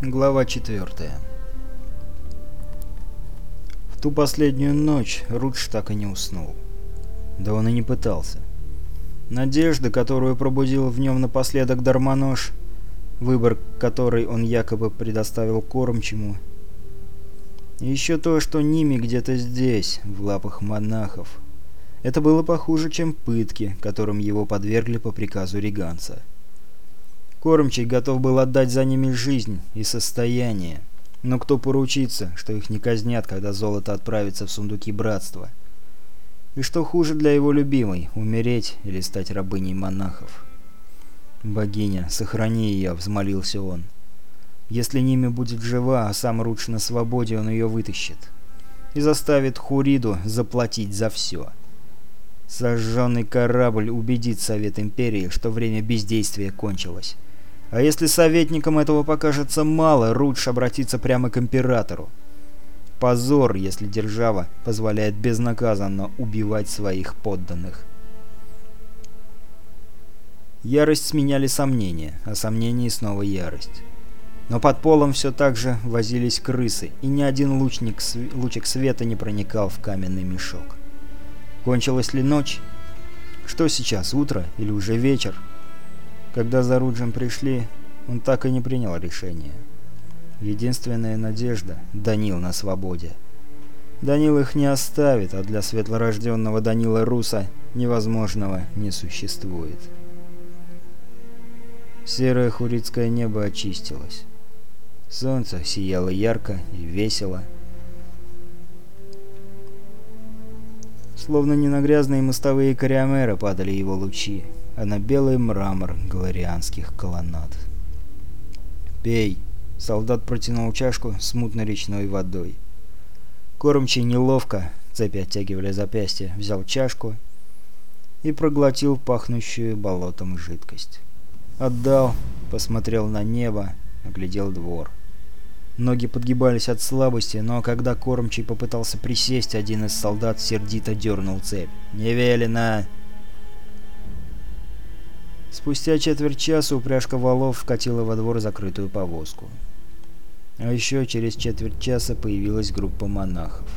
Глава 4 В ту последнюю ночь Рудж так и не уснул. Да он и не пытался. Надежда, которую пробудил в нем напоследок Дармонож, выбор который он якобы предоставил кормчему, еще то, что Ними где-то здесь, в лапах монахов. Это было похуже, чем пытки, которым его подвергли по приказу Риганца. Кормчий готов был отдать за ними жизнь и состояние. Но кто поручится, что их не казнят, когда золото отправится в сундуки братства? И что хуже для его любимой – умереть или стать рабыней монахов? «Богиня, сохрани ее», – взмолился он. «Если Ними будет жива, а сам Рудж на свободе, он ее вытащит. И заставит Хуриду заплатить за все». Сожженный корабль убедит Совет Империи, что время бездействия кончилось. А если советникам этого покажется мало, лучше обратиться прямо к императору. Позор, если держава позволяет безнаказанно убивать своих подданных. Ярость сменяли сомнения, а сомнения снова ярость. Но под полом все так же возились крысы, и ни один лучник, лучик света не проникал в каменный мешок. Кончилась ли ночь? Что сейчас, утро или уже вечер? Когда за Руджем пришли, он так и не принял решение. Единственная надежда – Данил на свободе. Данил их не оставит, а для светлорожденного Данила Руса невозможного не существует. Серое хурицкое небо очистилось. Солнце сияло ярко и весело. Словно не на грязные мостовые кариамера падали его лучи, а на белый мрамор галарианских колоннад. «Пей!» — солдат протянул чашку с мутно-речной водой. Кормчий неловко, цепи оттягивали запястье, взял чашку и проглотил пахнущую болотом жидкость. Отдал, посмотрел на небо, оглядел двор. Ноги подгибались от слабости, но когда кормчий попытался присесть, один из солдат сердито дернул цепь. «Не велено!» Спустя четверть часа упряжка валов вкатила во двор закрытую повозку. А еще через четверть часа появилась группа монахов.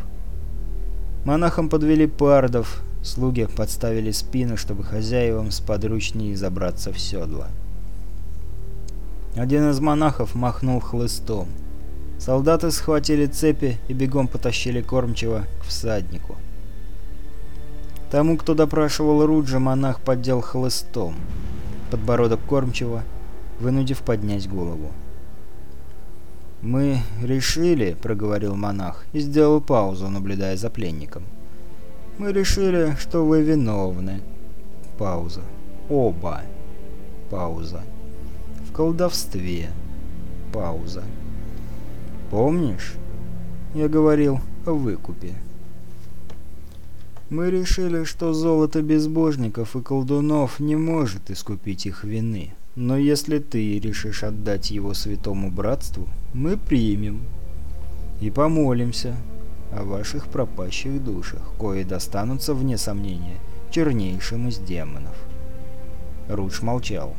Монахам подвели пардов, слуги подставили спины, чтобы хозяевам сподручнее забраться в седло. Один из монахов махнул хлыстом. Солдаты схватили цепи и бегом потащили кормчего к всаднику. Тому, кто допрашивал Руджа, монах поддел хлыстом подбородок кормчего, вынудив поднять голову. «Мы решили», — проговорил монах и сделал паузу, наблюдая за пленником. «Мы решили, что вы виновны». Пауза. «Оба». Пауза. «В колдовстве». Пауза. «Помнишь?» Я говорил о выкупе. Мы решили, что золото безбожников и колдунов не может искупить их вины. Но если ты решишь отдать его святому братству, мы примем и помолимся о ваших пропащих душах, кои достанутся, вне сомнения, чернейшим из демонов. Руч молчал.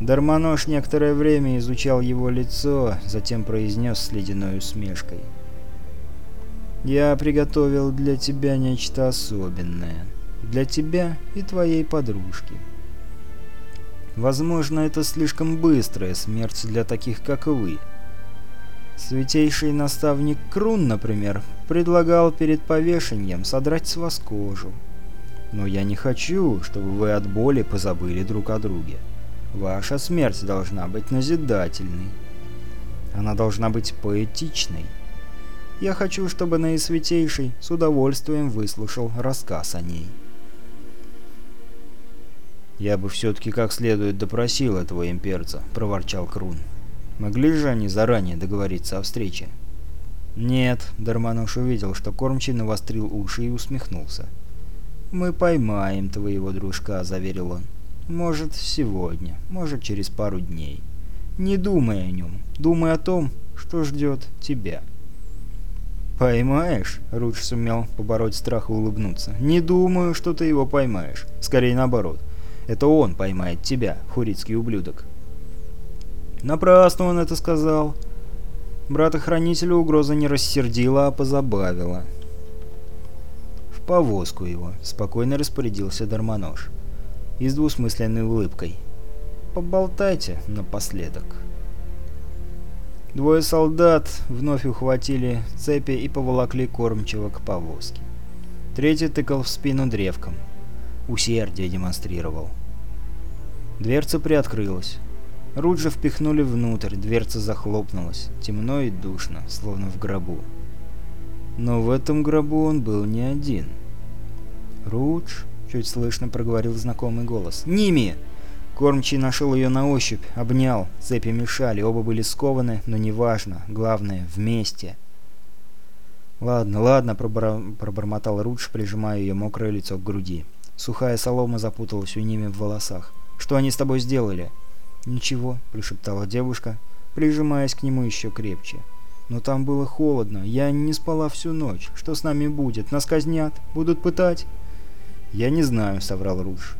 Дармонож некоторое время изучал его лицо, затем произнес с ледяной усмешкой — я приготовил для тебя нечто особенное. Для тебя и твоей подружки. Возможно, это слишком быстрая смерть для таких, как вы. Святейший наставник Крун, например, предлагал перед повешением содрать с вас кожу. Но я не хочу, чтобы вы от боли позабыли друг о друге. Ваша смерть должна быть назидательной. Она должна быть поэтичной я хочу, чтобы Наисвятейший с удовольствием выслушал рассказ о ней. «Я бы все-таки как следует допросил этого имперца», — проворчал Крун. «Могли же они заранее договориться о встрече?» «Нет», — Дармануш увидел, что кормчий навострил уши и усмехнулся. «Мы поймаем твоего дружка», — заверил он. «Может, сегодня, может, через пару дней. Не думай о нем, думай о том, что ждет тебя». «Поймаешь?» — Руч сумел побороть страх и улыбнуться. «Не думаю, что ты его поймаешь. Скорее наоборот. Это он поймает тебя, хурицкий ублюдок». «Напрасно он это сказал». Брата-хранителя угроза не рассердила, а позабавила. «В повозку его», — спокойно распорядился Дармонож. И с двусмысленной улыбкой. «Поболтайте напоследок». Двое солдат вновь ухватили цепи и поволокли кормчего к повозке. Третий тыкал в спину древком. Усердие демонстрировал. Дверца приоткрылась. Руджа впихнули внутрь, дверца захлопнулась. Темно и душно, словно в гробу. Но в этом гробу он был не один. «Рудж?» — чуть слышно проговорил знакомый голос. «Ними!» Кормчий нашел ее на ощупь, обнял, цепи мешали, оба были скованы, но неважно, главное, вместе. «Ладно, ладно», пробор... – пробормотал Рудж, прижимая ее мокрое лицо к груди. Сухая солома запуталась у ними в волосах. «Что они с тобой сделали?» «Ничего», – пришептала девушка, прижимаясь к нему еще крепче. «Но там было холодно, я не спала всю ночь. Что с нами будет? Нас казнят? Будут пытать?» «Я не знаю», – соврал Рудж.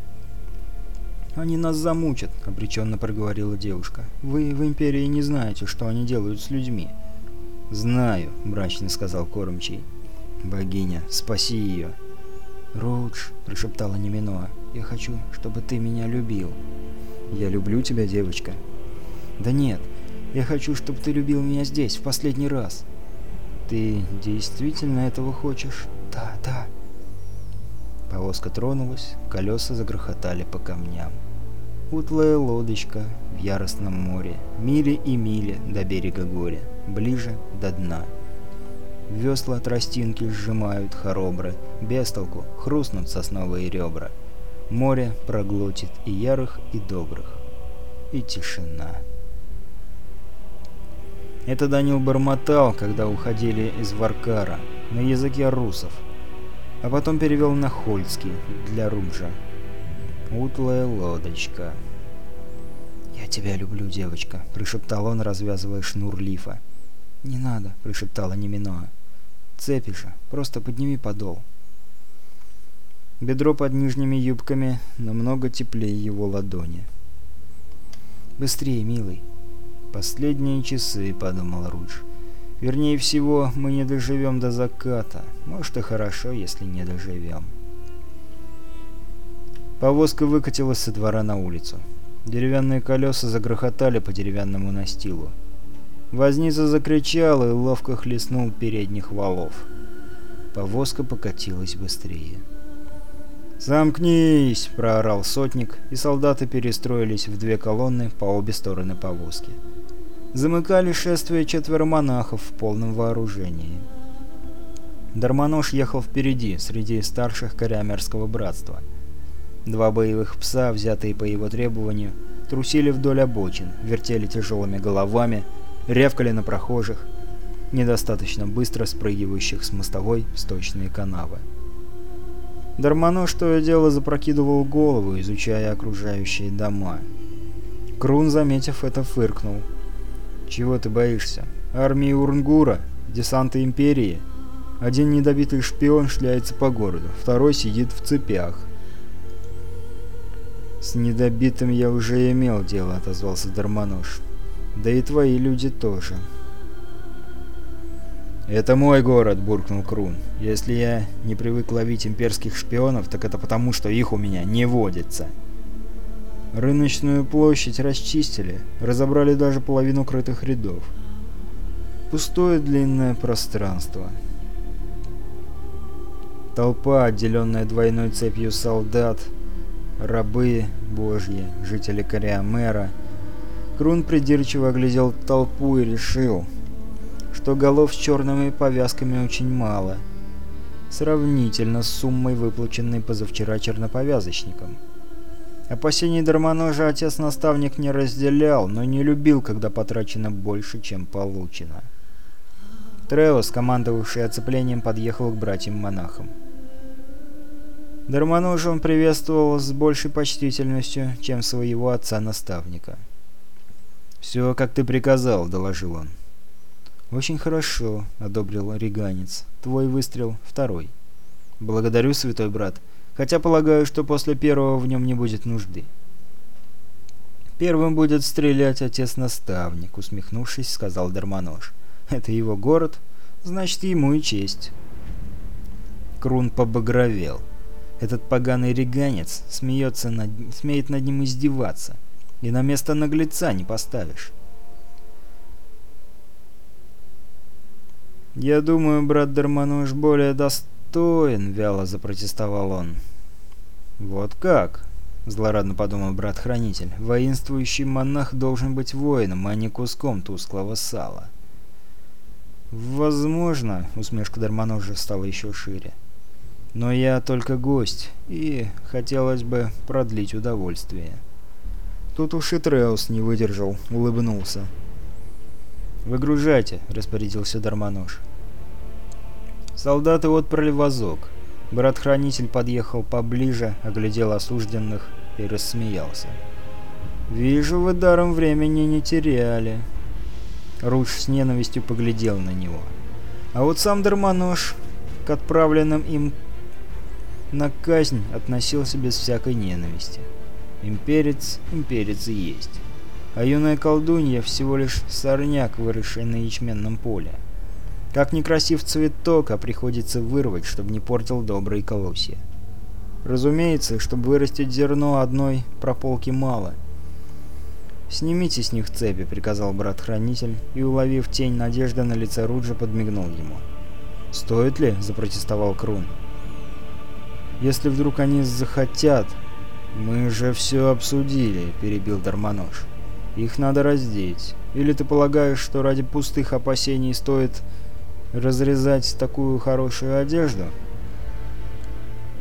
«Они нас замучат», — обреченно проговорила девушка. «Вы в Империи не знаете, что они делают с людьми». «Знаю», — мрачно сказал Кормчий. «Богиня, спаси ее». «Роудж», — прошептала Неминоа, — «я хочу, чтобы ты меня любил». «Я люблю тебя, девочка». «Да нет, я хочу, чтобы ты любил меня здесь, в последний раз». «Ты действительно этого хочешь?» «Да, да», Повозка тронулась, колеса загрохотали по камням. Утлая лодочка в яростном море, мили и мили до берега горя, ближе до дна. Весла тростинки сжимают хоробры, без толку хрустнут сосновые ребра. Море проглотит и ярых, и добрых. И тишина. Это Данил бормотал, когда уходили из Варкара, на языке русов – а потом перевел на Хольский для Румжа. «Утлая лодочка». «Я тебя люблю, девочка», — прошептал он, развязывая шнур лифа. «Не надо», — прошептала Неминоа. «Цепи же, просто подними подол». Бедро под нижними юбками намного теплее его ладони. «Быстрее, милый». «Последние часы», — подумал Рудж. Вернее всего, мы не доживем до заката. Может и хорошо, если не доживем. Повозка выкатилась со двора на улицу. Деревянные колеса загрохотали по деревянному настилу. Возница закричал и ловко хлестнул передних валов. Повозка покатилась быстрее. «Замкнись!» – проорал сотник, и солдаты перестроились в две колонны по обе стороны повозки замыкали шествие четверо монахов в полном вооружении. Дармонож ехал впереди, среди старших корямерского братства. Два боевых пса, взятые по его требованию, трусили вдоль обочин, вертели тяжелыми головами, ревкали на прохожих, недостаточно быстро спрыгивающих с мостовой в сточные канавы. Дармонож то и дело запрокидывал голову, изучая окружающие дома. Крун, заметив это, фыркнул – чего ты боишься? Армии Урнгура, десанта Империи. Один недобитый шпион шляется по городу, второй сидит в цепях. «С недобитым я уже имел дело», — отозвался Дармонож. «Да и твои люди тоже». «Это мой город», — буркнул Крун. «Если я не привык ловить имперских шпионов, так это потому, что их у меня не водится». Рыночную площадь расчистили, разобрали даже половину крытых рядов. Пустое длинное пространство. Толпа, отделенная двойной цепью солдат, рабы божьи, жители Кориамера. Крун придирчиво оглядел толпу и решил, что голов с черными повязками очень мало, сравнительно с суммой, выплаченной позавчера черноповязочником. Опасений Дармоножа отец-наставник не разделял, но не любил, когда потрачено больше, чем получено. Тревос, командовавший оцеплением, подъехал к братьям-монахам. Дармоножа он приветствовал с большей почтительностью, чем своего отца-наставника. «Все, как ты приказал», — доложил он. «Очень хорошо», — одобрил Риганец. «Твой выстрел — второй». «Благодарю, святой брат», — хотя полагаю, что после первого в нем не будет нужды. «Первым будет стрелять отец-наставник», — усмехнувшись, сказал Дармонож. «Это его город, значит, ему и честь». Крун побагровел. Этот поганый реганец смеется над... смеет над ним издеваться. И на место наглеца не поставишь. «Я думаю, брат Дармонож более достоин», — вяло запротестовал он. «Вот как?» – злорадно подумал брат-хранитель. «Воинствующий монах должен быть воином, а не куском тусклого сала». «Возможно», — усмешка Дармоножа стала еще шире. «Но я только гость, и хотелось бы продлить удовольствие». Тут уж и Треус не выдержал, улыбнулся. «Выгружайте», — распорядился Дармонож. Солдаты отпроли вазок. Брат-хранитель подъехал поближе, оглядел осужденных и рассмеялся. «Вижу, вы даром времени не теряли». Руч с ненавистью поглядел на него. А вот сам Дармонож к отправленным им на казнь относился без всякой ненависти. Имперец, имперец и есть. А юная колдунья всего лишь сорняк, выросший на ячменном поле. Как некрасив цветок, а приходится вырвать, чтобы не портил добрые колосья. Разумеется, чтобы вырастить зерно одной прополки мало. «Снимите с них цепи», — приказал брат-хранитель, и, уловив тень надежды на лице Руджа, подмигнул ему. «Стоит ли?» — запротестовал Крун. «Если вдруг они захотят...» «Мы же все обсудили», — перебил Дармонож. «Их надо раздеть. Или ты полагаешь, что ради пустых опасений стоит разрезать такую хорошую одежду?»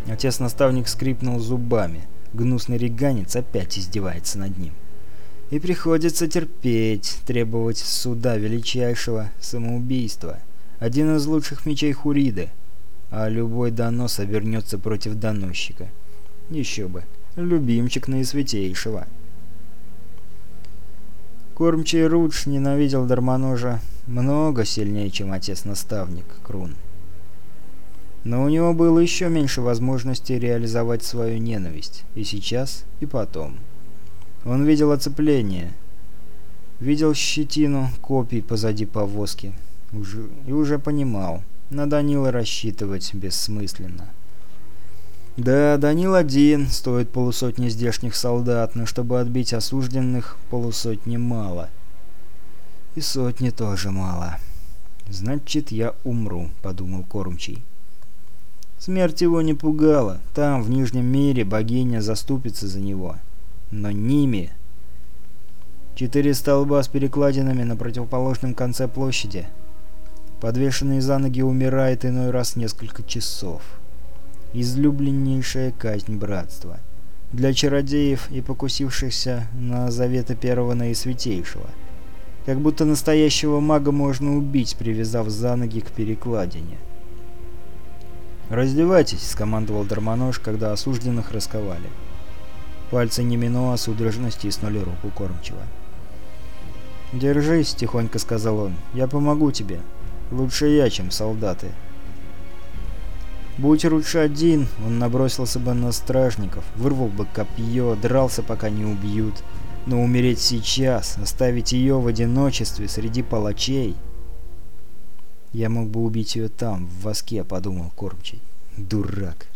Отец-наставник скрипнул зубами. Гнусный реганец опять издевается над ним. И приходится терпеть, требовать суда величайшего самоубийства. Один из лучших мечей Хуриды. А любой донос обернется против доносчика. Еще бы. Любимчик наисвятейшего. Кормчий Рудж ненавидел Дармоножа много сильнее, чем отец-наставник Крун. Но у него было еще меньше возможности реализовать свою ненависть. И сейчас, и потом. Он видел оцепление. Видел щетину копий позади повозки. Уже, и уже понимал. На Данила рассчитывать бессмысленно. Да, Данил один, стоит полусотни здешних солдат, но чтобы отбить осужденных, полусотни мало и сотни тоже мало. Значит, я умру, подумал Кормчий. Смерть его не пугала. Там, в Нижнем мире, богиня заступится за него. Но Ними... Четыре столба с перекладинами на противоположном конце площади. Подвешенный за ноги умирает иной раз несколько часов. Излюбленнейшая казнь братства. Для чародеев и покусившихся на заветы первого наисвятейшего — как будто настоящего мага можно убить, привязав за ноги к перекладине. «Раздевайтесь», — скомандовал Дармонож, когда осужденных расковали. Пальцы Неминоа судорожно стиснули руку кормчего. «Держись», — тихонько сказал он, — «я помогу тебе. Лучше я, чем солдаты». Будь лучше один, он набросился бы на стражников, вырвал бы копье, дрался, пока не убьют. Но умереть сейчас, оставить ее в одиночестве среди палачей... Я мог бы убить ее там, в воске, подумал Кормчий. Дурак.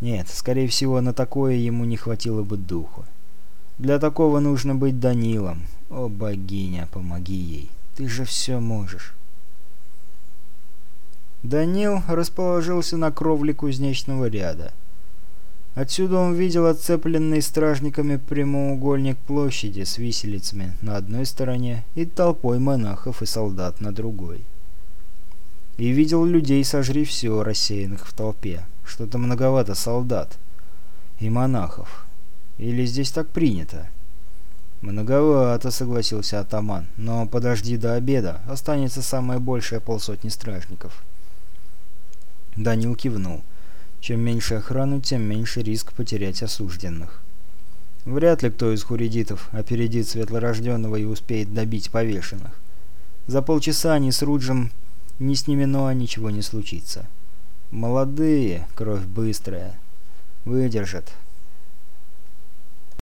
Нет, скорее всего, на такое ему не хватило бы духу. Для такого нужно быть Данилом. О, богиня, помоги ей. Ты же все можешь. Данил расположился на кровле кузнечного ряда. Отсюда он видел отцепленный стражниками прямоугольник площади с виселицами на одной стороне и толпой монахов и солдат на другой. И видел людей «Сожри все» рассеянных в толпе. Что-то многовато солдат и монахов. Или здесь так принято? «Многовато», — согласился атаман. «Но подожди до обеда. Останется самое большее полсотни стражников». Данил кивнул. Чем меньше охрану, тем меньше риск потерять осужденных. Вряд ли кто из хуридитов опередит светлорожденного и успеет добить повешенных. За полчаса ни с Руджем, ни с ними Неминоа ничего не случится. Молодые, кровь быстрая. Выдержат.